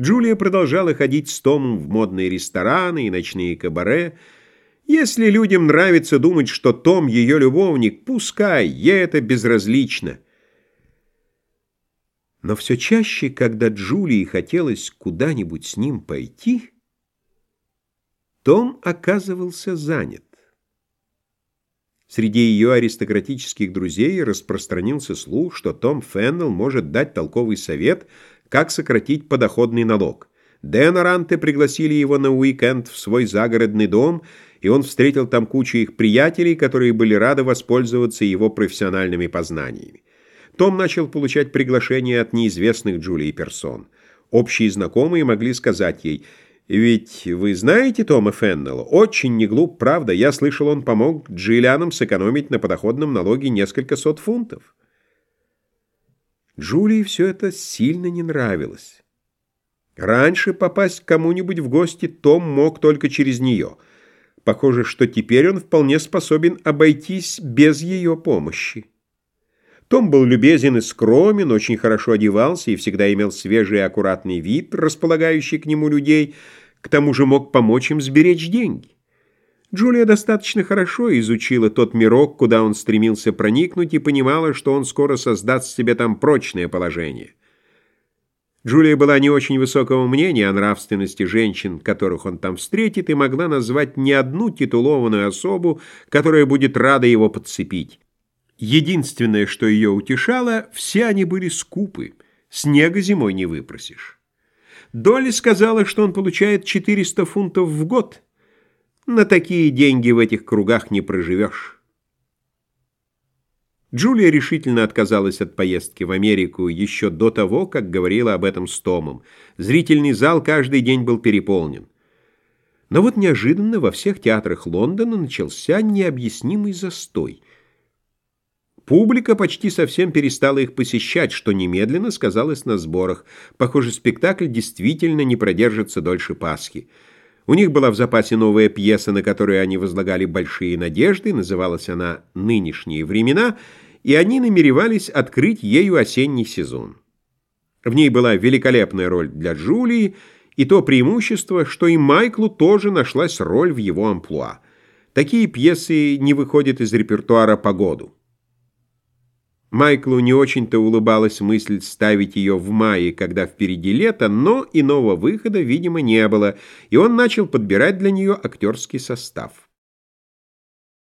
Джулия продолжала ходить с Томом в модные рестораны и ночные кабаре. Если людям нравится думать, что Том ее любовник, пускай, ей это безразлично. Но все чаще, когда Джулии хотелось куда-нибудь с ним пойти, том оказывался занят. Среди ее аристократических друзей распространился слух, что Том Феннелл может дать толковый совет, как сократить подоходный налог. Дэн Оранте пригласили его на уикенд в свой загородный дом, и он встретил там кучу их приятелей, которые были рады воспользоваться его профессиональными познаниями. Том начал получать приглашения от неизвестных Джулии персон. Общие знакомые могли сказать ей – ведь вы знаете Тома Феннелла? Очень не глуп, правда. Я слышал, он помог Джиллианам сэкономить на подоходном налоге несколько сот фунтов. Джулии все это сильно не нравилось. Раньше попасть к кому-нибудь в гости Том мог только через нее. Похоже, что теперь он вполне способен обойтись без ее помощи. Том был любезен и скромен, очень хорошо одевался и всегда имел свежий и аккуратный вид, располагающий к нему людей, к тому же мог помочь им сберечь деньги. Джулия достаточно хорошо изучила тот мирок, куда он стремился проникнуть, и понимала, что он скоро создаст себе там прочное положение. Джулия была не очень высокого мнения о нравственности женщин, которых он там встретит, и могла назвать не одну титулованную особу, которая будет рада его подцепить. Единственное, что ее утешало, все они были скупы, снега зимой не выпросишь. Долли сказала, что он получает 400 фунтов в год. На такие деньги в этих кругах не проживешь. Джулия решительно отказалась от поездки в Америку еще до того, как говорила об этом с Томом. Зрительный зал каждый день был переполнен. Но вот неожиданно во всех театрах Лондона начался необъяснимый застой – Публика почти совсем перестала их посещать, что немедленно сказалось на сборах. Похоже, спектакль действительно не продержится дольше Пасхи. У них была в запасе новая пьеса, на которую они возлагали большие надежды, называлась она «Нынешние времена», и они намеревались открыть ею осенний сезон. В ней была великолепная роль для Джулии, и то преимущество, что и Майклу тоже нашлась роль в его амплуа. Такие пьесы не выходят из репертуара по году. Майклу не очень-то улыбалась мысль ставить ее в мае, когда впереди лето, но иного выхода, видимо, не было, и он начал подбирать для нее актерский состав.